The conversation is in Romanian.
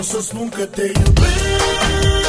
Vreau să spun că te iubesc.